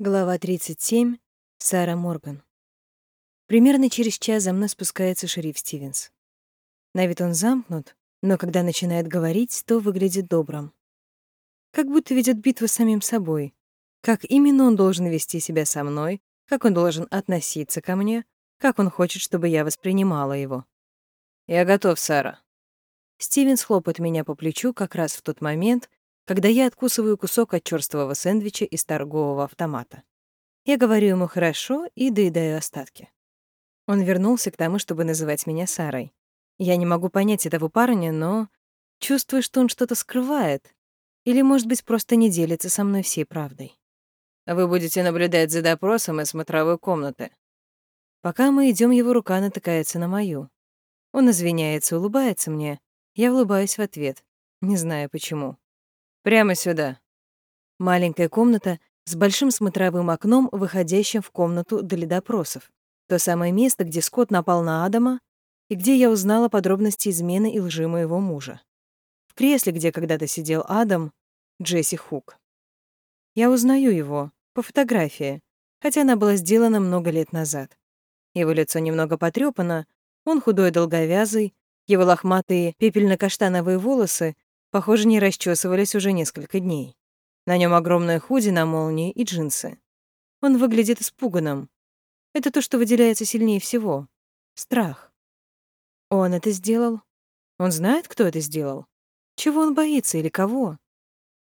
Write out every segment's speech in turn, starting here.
Глава 37. Сара Морган. Примерно через час за мной спускается шериф Стивенс. На вид он замкнут, но когда начинает говорить, то выглядит добрым. Как будто ведет битву с самим собой. Как именно он должен вести себя со мной, как он должен относиться ко мне, как он хочет, чтобы я воспринимала его. «Я готов, Сара». Стивенс хлопает меня по плечу как раз в тот момент, когда я откусываю кусок от черствого сэндвича из торгового автомата. Я говорю ему «хорошо» и доедаю остатки. Он вернулся к тому, чтобы называть меня Сарой. Я не могу понять этого парня, но чувствую, что он что-то скрывает. Или, может быть, просто не делится со мной всей правдой. Вы будете наблюдать за допросом из смотровой комнаты. Пока мы идем, его рука натыкается на мою. Он извиняется, улыбается мне. Я улыбаюсь в ответ, не знаю почему. Прямо сюда. Маленькая комната с большим смотровым окном, выходящим в комнату для допросов. То самое место, где Скотт напал на Адама и где я узнала подробности измены и лжи моего мужа. В кресле, где когда-то сидел Адам, Джесси Хук. Я узнаю его по фотографии, хотя она была сделана много лет назад. Его лицо немного потрёпано, он худой долговязый, его лохматые пепельно-каштановые волосы Похоже, не расчесывались уже несколько дней. На нем огромная худи на молнии и джинсы. Он выглядит испуганным. Это то, что выделяется сильнее всего. Страх. Он это сделал? Он знает, кто это сделал? Чего он боится или кого?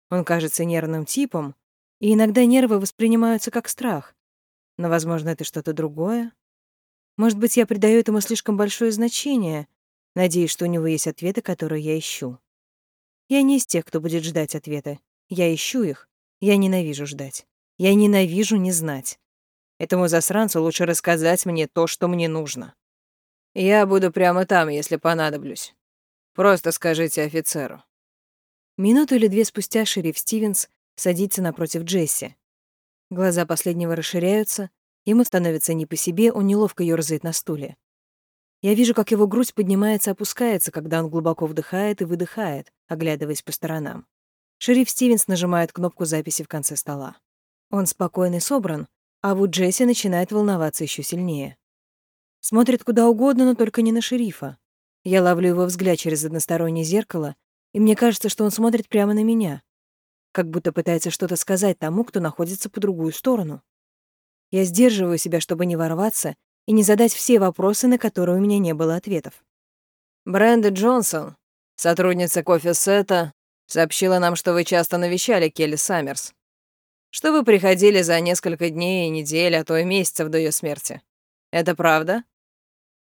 Он кажется нервным типом, и иногда нервы воспринимаются как страх. Но, возможно, это что-то другое. Может быть, я придаю этому слишком большое значение, надеясь, что у него есть ответы, которые я ищу. Я не из тех, кто будет ждать ответа. Я ищу их. Я ненавижу ждать. Я ненавижу не знать. Этому засранцу лучше рассказать мне то, что мне нужно. Я буду прямо там, если понадоблюсь. Просто скажите офицеру. Минуту или две спустя шериф Стивенс садится напротив Джесси. Глаза последнего расширяются, ему становится не по себе, он неловко ёрзает на стуле. Я вижу, как его грудь поднимается опускается, когда он глубоко вдыхает и выдыхает, оглядываясь по сторонам. Шериф Стивенс нажимает кнопку записи в конце стола. Он спокойный, собран, а вот Джесси начинает волноваться еще сильнее. Смотрит куда угодно, но только не на шерифа. Я ловлю его взгляд через одностороннее зеркало, и мне кажется, что он смотрит прямо на меня, как будто пытается что-то сказать тому, кто находится по другую сторону. Я сдерживаю себя, чтобы не ворваться и не задать все вопросы, на которые у меня не было ответов. «Бренда Джонсон, сотрудница кофе-сета, сообщила нам, что вы часто навещали Келли Саммерс. Что вы приходили за несколько дней, недель, а то и месяцев до ее смерти. Это правда?»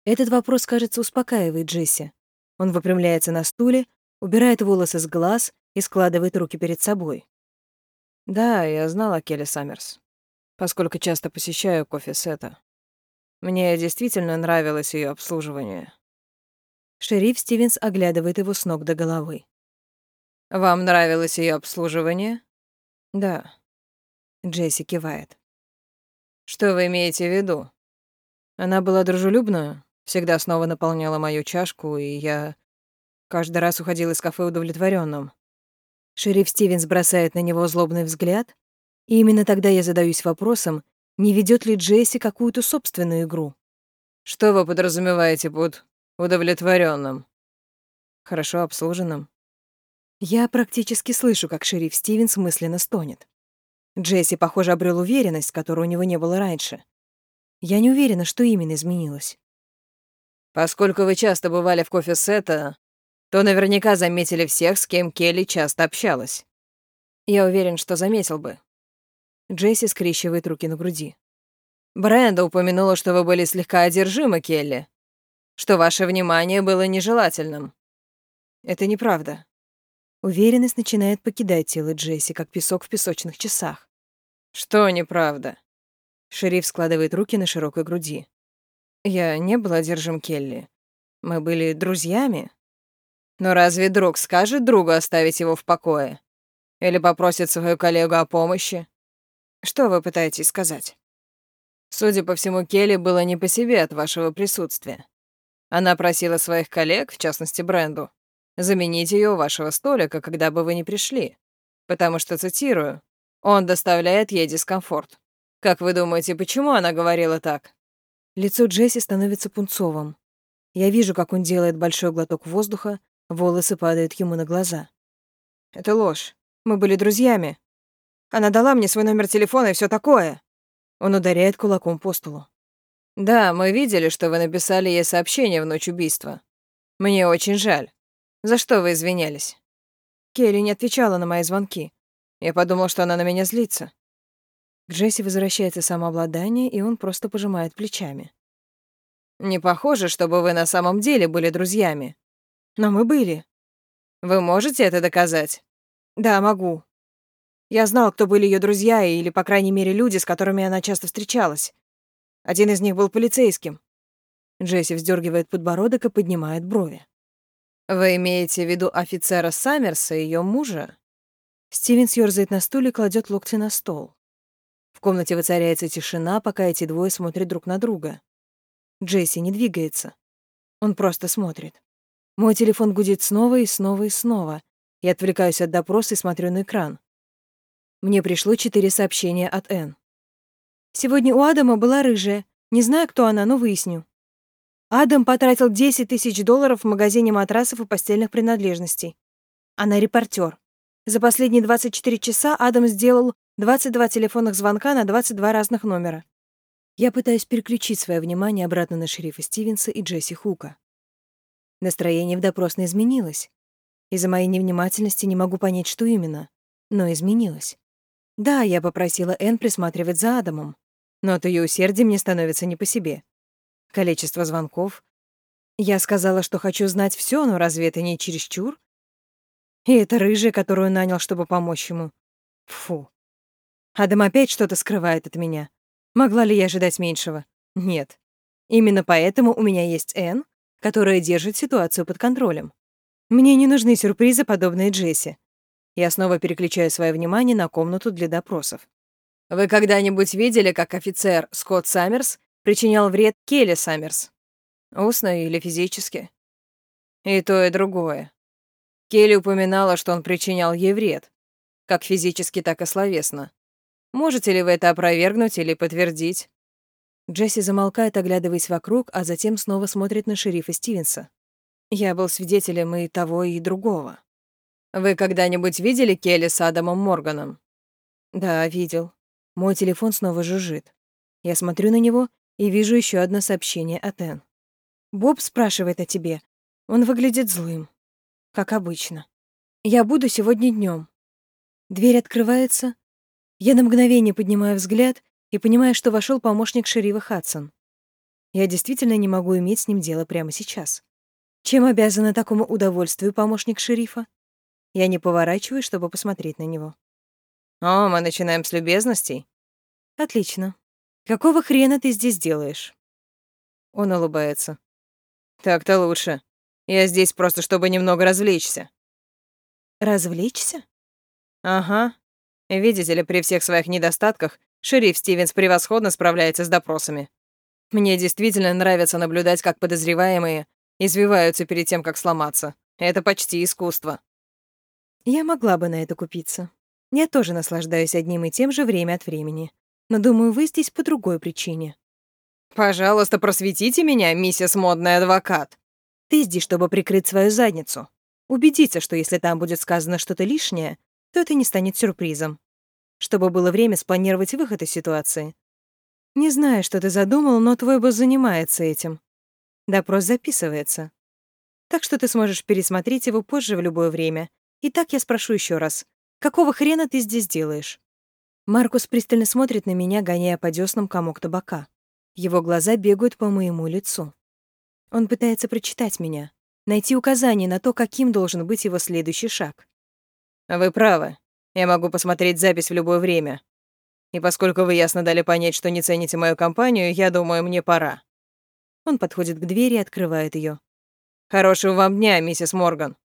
Этот вопрос, кажется, успокаивает Джесси. Он выпрямляется на стуле, убирает волосы с глаз и складывает руки перед собой. «Да, я знала Келли Саммерс, поскольку часто посещаю кофе-сета. Мне действительно нравилось ее обслуживание. Шериф Стивенс оглядывает его с ног до головы. «Вам нравилось ее обслуживание?» «Да». Джесси кивает. «Что вы имеете в виду?» Она была дружелюбна, всегда снова наполняла мою чашку, и я каждый раз уходил из кафе удовлетворенным. Шериф Стивенс бросает на него злобный взгляд, и именно тогда я задаюсь вопросом, не ведет ли Джесси какую-то собственную игру? Что вы подразумеваете под удовлетворенным? Хорошо обслуженным. Я практически слышу, как шериф Стивенс мысленно стонет. Джесси, похоже, обрел уверенность, которой у него не было раньше. Я не уверена, что именно изменилось. Поскольку вы часто бывали в кофе-сета, то наверняка заметили всех, с кем Келли часто общалась. Я уверен, что заметил бы. Джесси скрещивает руки на груди. Бренда упомянула, что вы были слегка одержимы, Келли. Что ваше внимание было нежелательным. Это неправда. Уверенность начинает покидать тело Джесси, как песок в песочных часах. Что неправда? Шериф складывает руки на широкой груди. Я не был одержим Келли. Мы были друзьями. Но разве друг скажет другу оставить его в покое? Или попросит свою коллегу о помощи? Что вы пытаетесь сказать? Судя по всему, Келли было не по себе от вашего присутствия. Она просила своих коллег, в частности Бренду, заменить ее у вашего столика, когда бы вы не пришли, потому что, цитирую, «он доставляет ей дискомфорт». Как вы думаете, почему она говорила так? Лицо Джесси становится пунцовым. Я вижу, как он делает большой глоток воздуха, волосы падают ему на глаза. Это ложь. Мы были друзьями. Она дала мне свой номер телефона и все такое. Он ударяет кулаком по столу. Да, мы видели, что вы написали ей сообщение в ночь убийства. Мне очень жаль. За что вы извинялись? Келли не отвечала на мои звонки. Я подумал, что она на меня злится. К Джесси возвращается самообладание, и он просто пожимает плечами. Не похоже, чтобы вы на самом деле были друзьями. Но мы были. Вы можете это доказать? Да, могу. Я знал, кто были ее друзья, или, по крайней мере, люди, с которыми она часто встречалась. Один из них был полицейским. Джесси вздергивает подбородок и поднимает брови. Вы имеете в виду офицера Саммерса и ее мужа? Стивен ёрзает на стуле и кладет локти на стол. В комнате воцаряется тишина, пока эти двое смотрят друг на друга. Джесси не двигается. Он просто смотрит. Мой телефон гудит снова и снова и снова. Я отвлекаюсь от допроса и смотрю на экран. Мне пришло четыре сообщения от Энн. Сегодня у Адама была рыжая. Не знаю, кто она, но выясню. Адам потратил 10 тысяч долларов в магазине матрасов и постельных принадлежностей. Она репортер. За последние 24 часа Адам сделал 22 телефонных звонка на 22 разных номера. Я пытаюсь переключить свое внимание обратно на шерифа Стивенса и Джесси Хука. Настроение в допросной изменилось. Из-за моей невнимательности не могу понять, что именно, но изменилось. Да, я попросила Энн присматривать за Адамом но от ее усердия мне становится не по себе. Количество звонков. Я сказала, что хочу знать все, но разве это не чересчур? И это рыжая, которую нанял, чтобы помочь ему. Фу. Адам опять что-то скрывает от меня. Могла ли я ожидать меньшего? Нет. Именно поэтому у меня есть Энн, которая держит ситуацию под контролем. Мне не нужны сюрпризы, подобные Джесси. Я снова переключаю свое внимание на комнату для допросов. Вы когда-нибудь видели, как офицер Скотт Саммерс причинял вред Келли Саммерс? Устно или физически? И то, и другое. Келли упоминала, что он причинял ей вред, как физически, так и словесно. Можете ли вы это опровергнуть или подтвердить? Джесси замолкает, оглядываясь вокруг, а затем снова смотрит на шерифа Стивенса. Я был свидетелем и того, и другого. Вы когда-нибудь видели Келли с Адамом Морганом? Да, видел. Мой телефон снова жужжит. Я смотрю на него и вижу еще одно сообщение от Энн. «Боб спрашивает о тебе. Он выглядит злым. Как обычно. Я буду сегодня днем. Дверь открывается. Я на мгновение поднимаю взгляд и понимаю, что вошел помощник шерифа Хадсон. Я действительно не могу иметь с ним дело прямо сейчас. Чем обязана такому удовольствию помощник шерифа? Я не поворачиваюсь, чтобы посмотреть на него. «О, мы начинаем с любезностей?» «Отлично. Какого хрена ты здесь делаешь?» Он улыбается. «Так-то лучше. Я здесь просто, чтобы немного развлечься». «Развлечься?» «Ага. Видите ли, при всех своих недостатках шериф Стивенс превосходно справляется с допросами. Мне действительно нравится наблюдать, как подозреваемые извиваются перед тем, как сломаться. Это почти искусство». «Я могла бы на это купиться», я тоже наслаждаюсь одним и тем же время от времени. Но думаю, вы здесь по другой причине. Пожалуйста, просветите меня, миссис модный адвокат. Ты здесь, чтобы прикрыть свою задницу. Убедиться, что если там будет сказано что-то лишнее, то это не станет сюрпризом. Чтобы было время спланировать выход из ситуации. Не знаю, что ты задумал, но твой босс занимается этим. Допрос записывается. Так что ты сможешь пересмотреть его позже в любое время. Итак, я спрошу еще раз. Какого хрена ты здесь делаешь?» Маркус пристально смотрит на меня, гоняя по дёснам комок табака. Его глаза бегают по моему лицу. Он пытается прочитать меня, найти указания на то, каким должен быть его следующий шаг. «Вы правы. Я могу посмотреть запись в любое время. И поскольку вы ясно дали понять, что не цените мою компанию, я думаю, мне пора». Он подходит к двери и открывает ее. «Хорошего вам дня, миссис Морган».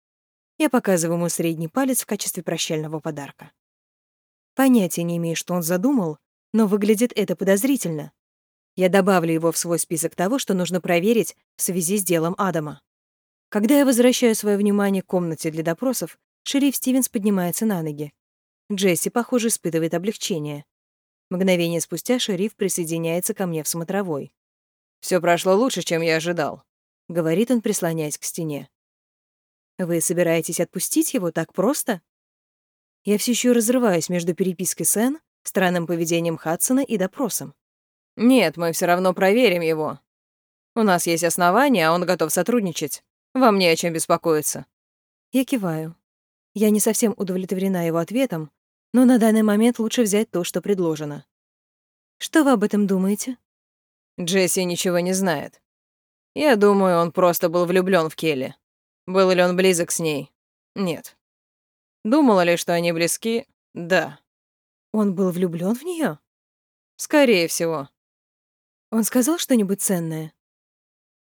Я показываю ему средний палец в качестве прощального подарка. Понятия не имею, что он задумал, но выглядит это подозрительно. Я добавлю его в свой список того, что нужно проверить в связи с делом Адама. Когда я возвращаю свое внимание к комнате для допросов, шериф Стивенс поднимается на ноги. Джесси, похоже, испытывает облегчение. Мгновение спустя шериф присоединяется ко мне в смотровой. Все прошло лучше, чем я ожидал», — говорит он, прислоняясь к стене. «Вы собираетесь отпустить его так просто?» Я все еще разрываюсь между перепиской с Энн, странным поведением Хадсона и допросом. «Нет, мы все равно проверим его. У нас есть основания, а он готов сотрудничать. Вам не о чем беспокоиться». Я киваю. Я не совсем удовлетворена его ответом, но на данный момент лучше взять то, что предложено. Что вы об этом думаете? Джесси ничего не знает. Я думаю, он просто был влюблён в Келли. Был ли он близок с ней? Нет. Думала ли, что они близки? Да. Он был влюблён в неё? Скорее всего. Он сказал что-нибудь ценное?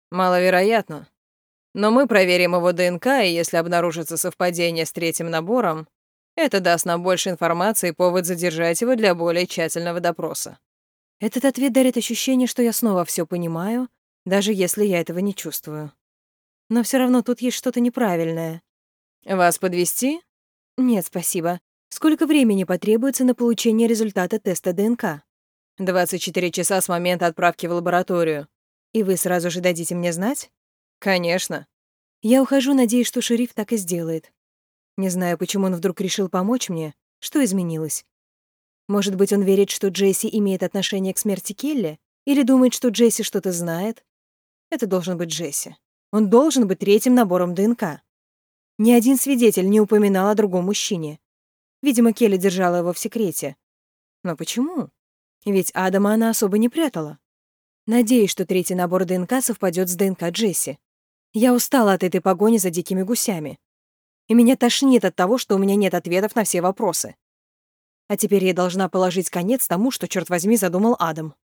Маловероятно. Но мы проверим его ДНК, и если обнаружится совпадение с третьим набором, это даст нам больше информации и повод задержать его для более тщательного допроса. Этот ответ дарит ощущение, что я снова всё понимаю, даже если я этого не чувствую. Но всё равно тут есть что-то неправильное. Вас подвести? Нет, спасибо. Сколько времени потребуется на получение результата теста ДНК? 24 часа с момента отправки в лабораторию. И вы сразу же дадите мне знать? Конечно. Я ухожу, надеясь, что шериф так и сделает. Не знаю, почему он вдруг решил помочь мне. Что изменилось? Может быть, он верит, что Джесси имеет отношение к смерти Келли? Или думает, что Джесси что-то знает? Это должен быть Джесси. Он должен быть третьим набором ДНК. Ни один свидетель не упоминал о другом мужчине. Видимо, Келли держала его в секрете. Но почему? Ведь Адама она особо не прятала. Надеюсь, что третий набор ДНК совпадет с ДНК Джесси. Я устала от этой погони за дикими гусями. И меня тошнит от того, что у меня нет ответов на все вопросы. А теперь я должна положить конец тому, что, черт возьми, задумал Адам.